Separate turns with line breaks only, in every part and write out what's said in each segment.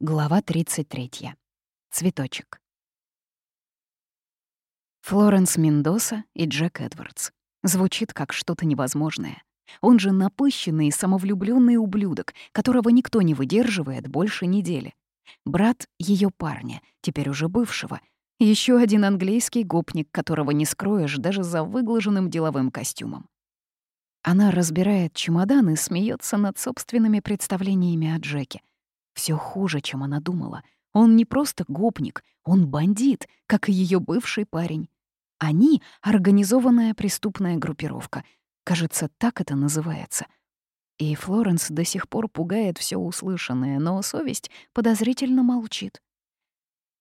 Глава 33. Цветочек. Флоренс Мендоса и Джек Эдвардс. Звучит как что-то невозможное. Он же напыщенный и самовлюбленный ублюдок, которого никто не выдерживает больше недели. Брат ее парня, теперь уже бывшего. Еще один английский гопник, которого не скроешь даже за выглаженным деловым костюмом. Она разбирает чемодан и смеется над собственными представлениями о Джеке — все хуже, чем она думала. Он не просто гопник, он бандит, как и ее бывший парень. Они — организованная преступная группировка. Кажется, так это называется. И Флоренс до сих пор пугает все услышанное, но совесть подозрительно молчит.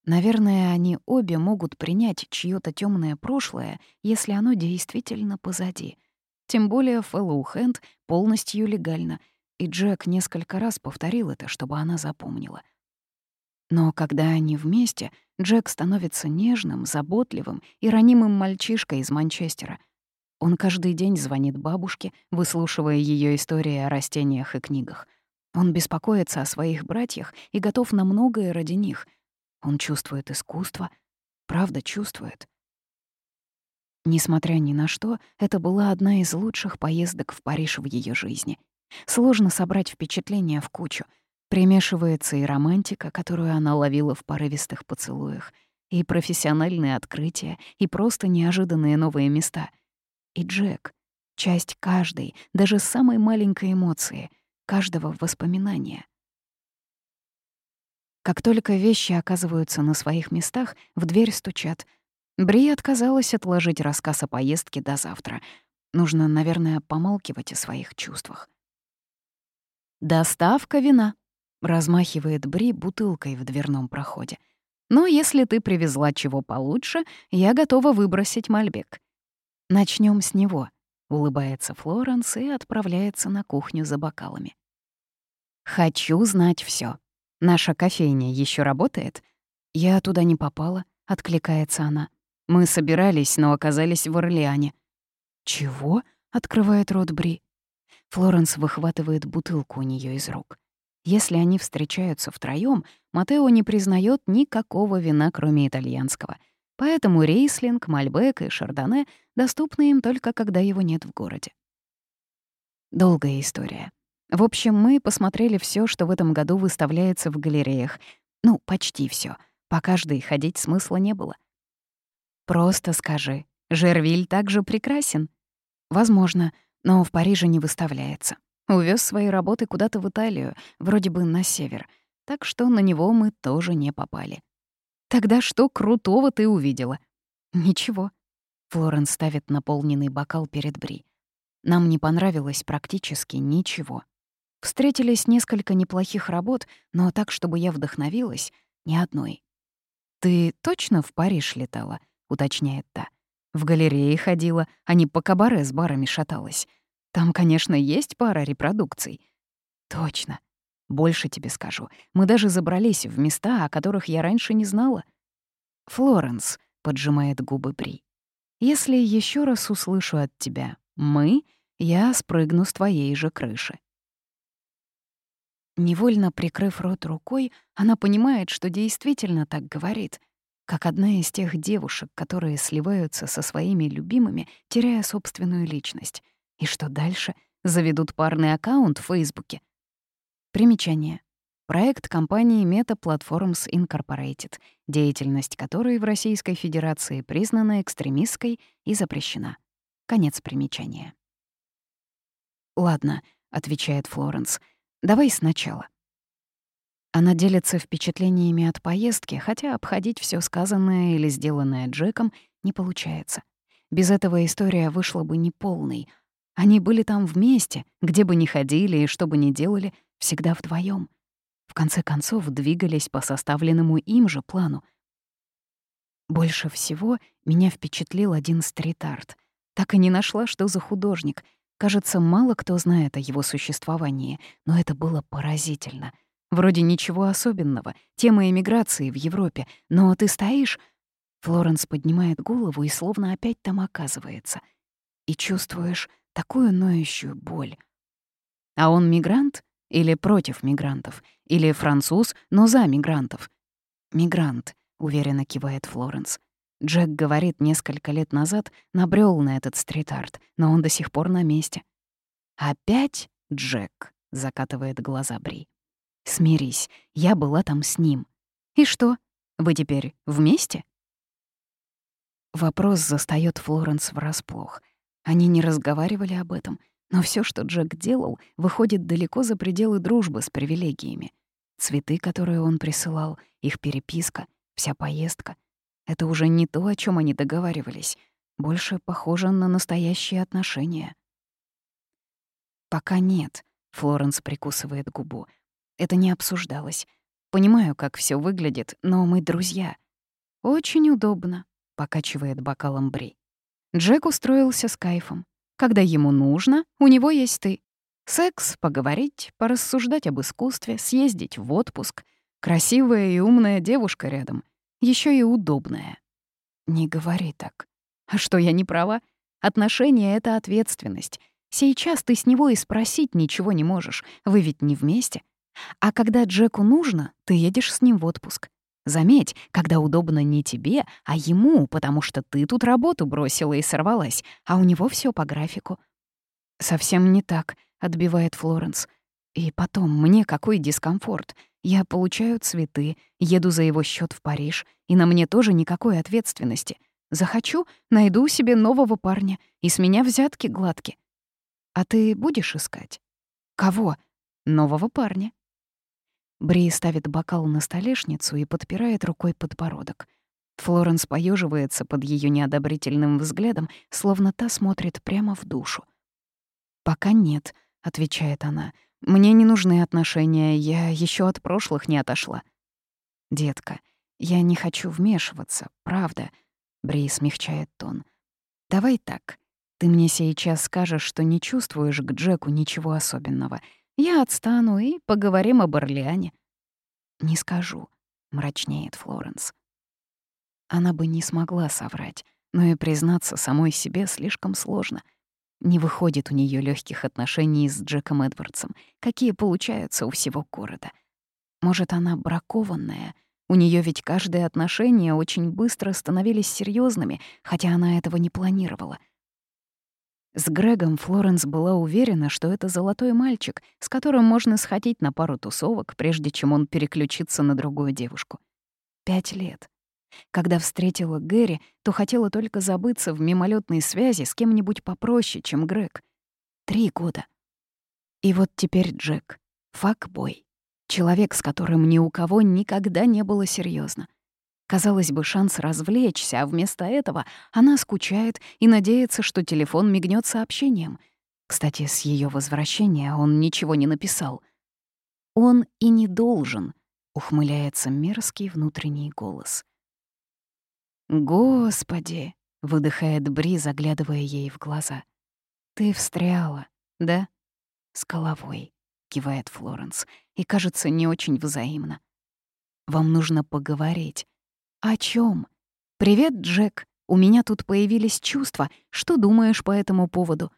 Наверное, они обе могут принять чьё-то темное прошлое, если оно действительно позади. Тем более Фэллоу Хэнд полностью легально — и Джек несколько раз повторил это, чтобы она запомнила. Но когда они вместе, Джек становится нежным, заботливым и ранимым мальчишкой из Манчестера. Он каждый день звонит бабушке, выслушивая ее истории о растениях и книгах. Он беспокоится о своих братьях и готов на многое ради них. Он чувствует искусство, правда чувствует. Несмотря ни на что, это была одна из лучших поездок в Париж в ее жизни — Сложно собрать впечатления в кучу. Примешивается и романтика, которую она ловила в порывистых поцелуях, и профессиональные открытия, и просто неожиданные новые места. И Джек — часть каждой, даже самой маленькой эмоции, каждого воспоминания. Как только вещи оказываются на своих местах, в дверь стучат. Бри отказалась отложить рассказ о поездке до завтра. Нужно, наверное, помалкивать о своих чувствах. «Доставка вина», — размахивает Бри бутылкой в дверном проходе. «Но если ты привезла чего получше, я готова выбросить мальбек». Начнем с него», — улыбается Флоренс и отправляется на кухню за бокалами. «Хочу знать все. Наша кофейня еще работает?» «Я туда не попала», — откликается она. «Мы собирались, но оказались в Орлеане». «Чего?» — открывает рот Бри. Флоренс выхватывает бутылку у нее из рук. Если они встречаются втроем, Матео не признает никакого вина, кроме итальянского. Поэтому рейслинг, мальбек и шардоне доступны им только когда его нет в городе. Долгая история. В общем, мы посмотрели все, что в этом году выставляется в галереях. Ну, почти все. По каждой ходить смысла не было. Просто скажи, Жервиль также прекрасен? Возможно, но в Париже не выставляется. Увез свои работы куда-то в Италию, вроде бы на север, так что на него мы тоже не попали. Тогда что крутого ты увидела? Ничего. Флорен ставит наполненный бокал перед Бри. Нам не понравилось практически ничего. Встретились несколько неплохих работ, но так, чтобы я вдохновилась, ни одной. «Ты точно в Париж летала?» — уточняет та. В галерее ходила, а не по кабаре с барами шаталась. Там, конечно, есть пара репродукций. Точно. Больше тебе скажу. Мы даже забрались в места, о которых я раньше не знала. Флоренс, поджимает губы Бри. Если еще раз услышу от тебя «мы», я спрыгну с твоей же крыши. Невольно прикрыв рот рукой, она понимает, что действительно так говорит — как одна из тех девушек, которые сливаются со своими любимыми, теряя собственную личность. И что дальше? Заведут парный аккаунт в Фейсбуке. Примечание. Проект компании Meta Platforms Incorporated, деятельность которой в Российской Федерации признана экстремистской и запрещена. Конец примечания. «Ладно», — отвечает Флоренс, — «давай сначала. Она делится впечатлениями от поездки, хотя обходить все сказанное или сделанное Джеком не получается. Без этого история вышла бы неполной. Они были там вместе, где бы ни ходили и что бы ни делали, всегда вдвоем. В конце концов, двигались по составленному им же плану. Больше всего меня впечатлил один стрит-арт. Так и не нашла, что за художник. Кажется, мало кто знает о его существовании, но это было поразительно — Вроде ничего особенного, тема эмиграции в Европе, но ты стоишь... Флоренс поднимает голову и словно опять там оказывается. И чувствуешь такую ноющую боль. А он мигрант Или против мигрантов. Или француз, но за мигрантов. «Мигрант», — уверенно кивает Флоренс. Джек говорит, несколько лет назад набрел на этот стрит-арт, но он до сих пор на месте. «Опять Джек», — закатывает глаза Бри. «Смирись, я была там с ним. И что, вы теперь вместе?» Вопрос застаёт Флоренс врасплох. Они не разговаривали об этом, но все, что Джек делал, выходит далеко за пределы дружбы с привилегиями. Цветы, которые он присылал, их переписка, вся поездка. Это уже не то, о чем они договаривались. Больше похоже на настоящие отношения. «Пока нет», — Флоренс прикусывает губу. «Это не обсуждалось. Понимаю, как все выглядит, но мы друзья». «Очень удобно», — покачивает бокалом Бри. Джек устроился с кайфом. Когда ему нужно, у него есть ты. Секс, поговорить, порассуждать об искусстве, съездить в отпуск. Красивая и умная девушка рядом. еще и удобная. Не говори так. А что, я не права? Отношения — это ответственность. Сейчас ты с него и спросить ничего не можешь. Вы ведь не вместе. А когда Джеку нужно, ты едешь с ним в отпуск. Заметь, когда удобно не тебе, а ему, потому что ты тут работу бросила и сорвалась, а у него все по графику. «Совсем не так», — отбивает Флоренс. «И потом, мне какой дискомфорт. Я получаю цветы, еду за его счет в Париж, и на мне тоже никакой ответственности. Захочу, найду себе нового парня, и с меня взятки гладки. А ты будешь искать? Кого? Нового парня. Бри ставит бокал на столешницу и подпирает рукой подбородок. Флоренс поеживается под ее неодобрительным взглядом, словно та смотрит прямо в душу. «Пока нет», — отвечает она. «Мне не нужны отношения, я еще от прошлых не отошла». «Детка, я не хочу вмешиваться, правда», — Бри смягчает тон. «Давай так. Ты мне сейчас скажешь, что не чувствуешь к Джеку ничего особенного — я отстану и поговорим об Орлеане». «Не скажу», — мрачнеет Флоренс. Она бы не смогла соврать, но и признаться самой себе слишком сложно. Не выходит у нее легких отношений с Джеком Эдвардсом, какие получаются у всего города. Может, она бракованная, у нее ведь каждое отношение очень быстро становились серьезными, хотя она этого не планировала — с Грегом Флоренс была уверена, что это золотой мальчик, с которым можно сходить на пару тусовок, прежде чем он переключится на другую девушку. Пять лет. Когда встретила Гэри, то хотела только забыться в мимолетной связи с кем-нибудь попроще, чем Грег. Три года. И вот теперь Джек. Факбой. Человек, с которым ни у кого никогда не было серьезно. Казалось бы, шанс развлечься, а вместо этого она скучает и надеется, что телефон мигнет сообщением. Кстати, с ее возвращения он ничего не написал. «Он и не должен», — ухмыляется мерзкий внутренний голос. «Господи!» — выдыхает Бри, заглядывая ей в глаза. «Ты встряла, да?» «С головой», — кивает Флоренс, и кажется не очень взаимно. «Вам нужно поговорить. «О чем? «Привет, Джек. У меня тут появились чувства. Что думаешь по этому поводу?»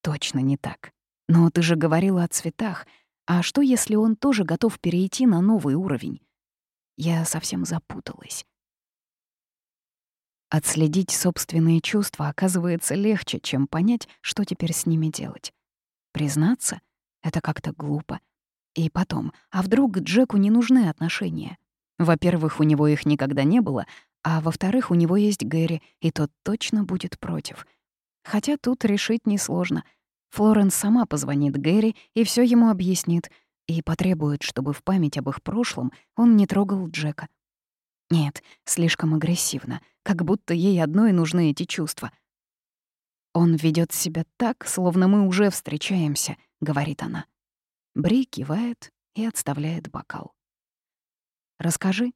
«Точно не так. Но ты же говорила о цветах. А что, если он тоже готов перейти на новый уровень?» Я совсем запуталась. Отследить собственные чувства оказывается легче, чем понять, что теперь с ними делать. Признаться — это как-то глупо. И потом, а вдруг Джеку не нужны отношения? Во-первых, у него их никогда не было, а во-вторых, у него есть Гэри, и тот точно будет против. Хотя тут решить несложно. Флоренс сама позвонит Гэри и все ему объяснит, и потребует, чтобы в память об их прошлом он не трогал Джека. Нет, слишком агрессивно, как будто ей одной нужны эти чувства. «Он ведет себя так, словно мы уже встречаемся», — говорит она. Бри кивает и отставляет бокал. Расскажи.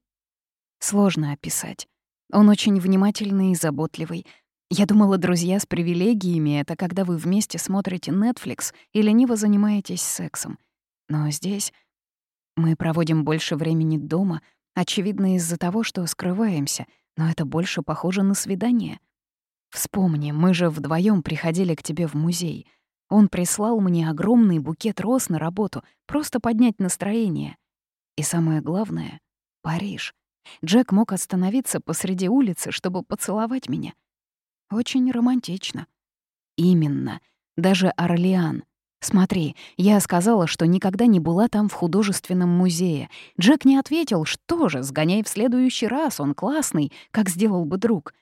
Сложно описать. Он очень внимательный и заботливый. Я думала, друзья с привилегиями — это когда вы вместе смотрите Netflix и лениво занимаетесь сексом. Но здесь мы проводим больше времени дома, очевидно, из-за того, что скрываемся, но это больше похоже на свидание. Вспомни, мы же вдвоем приходили к тебе в музей. Он прислал мне огромный букет роз на работу, просто поднять настроение. И самое главное — Париж. Джек мог остановиться посреди улицы, чтобы поцеловать меня. Очень романтично. Именно. Даже Орлеан. Смотри, я сказала, что никогда не была там в художественном музее. Джек не ответил, что же, сгоняй в следующий раз, он классный, как сделал бы друг.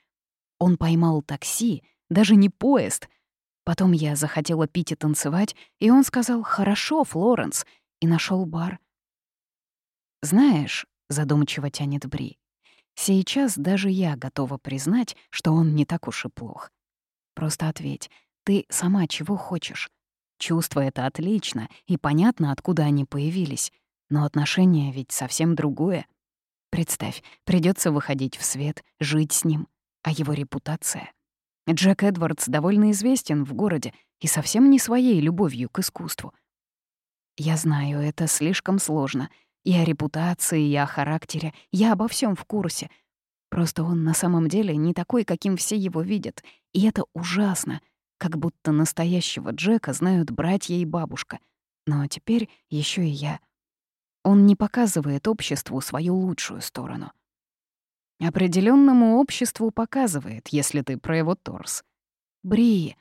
Он поймал такси, даже не поезд. Потом я захотела пить и танцевать, и он сказал «Хорошо, Флоренс», и нашел бар. «Знаешь», — задумчиво тянет Бри, «сейчас даже я готова признать, что он не так уж и плох. Просто ответь, ты сама чего хочешь?» Чувства — это отлично, и понятно, откуда они появились. Но отношения ведь совсем другое. Представь, придется выходить в свет, жить с ним. А его репутация? Джек Эдвардс довольно известен в городе и совсем не своей любовью к искусству. Я знаю, это слишком сложно. И о репутации, и о характере, я обо всем в курсе. Просто он на самом деле не такой, каким все его видят. И это ужасно — как будто настоящего Джека знают братья и бабушка. Но теперь еще и я. Он не показывает обществу свою лучшую сторону. Определенному обществу показывает, если ты про его торс. Бри.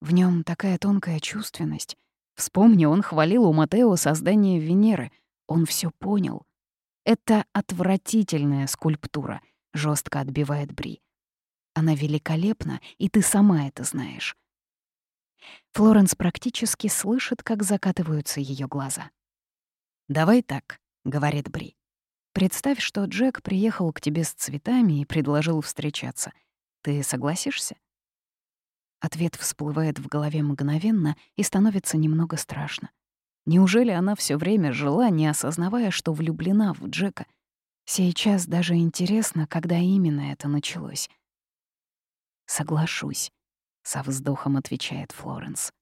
В нем такая тонкая чувственность. Вспомни, он хвалил у Матео создание Венеры. Он все понял. Это отвратительная скульптура, жестко отбивает Бри. Она великолепна, и ты сама это знаешь. Флоренс практически слышит, как закатываются ее глаза. «Давай так», — говорит Бри. «Представь, что Джек приехал к тебе с цветами и предложил встречаться. Ты согласишься?» Ответ всплывает в голове мгновенно и становится немного страшно. Неужели она все время жила, не осознавая, что влюблена в Джека? Сейчас даже интересно, когда именно это началось. «Соглашусь», со вздохом отвечает Флоренс.